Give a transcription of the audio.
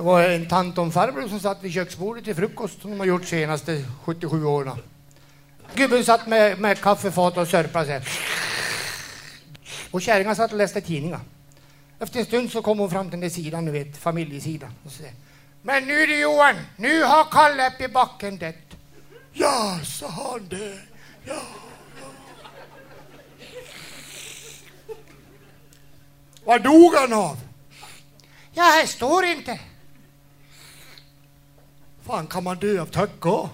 Det var en tant och en farbror som satt vid köksbordet till frukost som de har gjort senaste 77 åren. Gubben satt med, med kaffefat och sörplade sig. Och kärringen satt och läste tidningar. Efter en stund så kom hon fram till den där sidan, ni vet, familjesidan. Och så Men nu du Johan, nu har Kalle uppe i backen dött. Ja, sa han det. Ja. Vad dog han av? Ja, här står inte. Fan, kan man dö av töcka?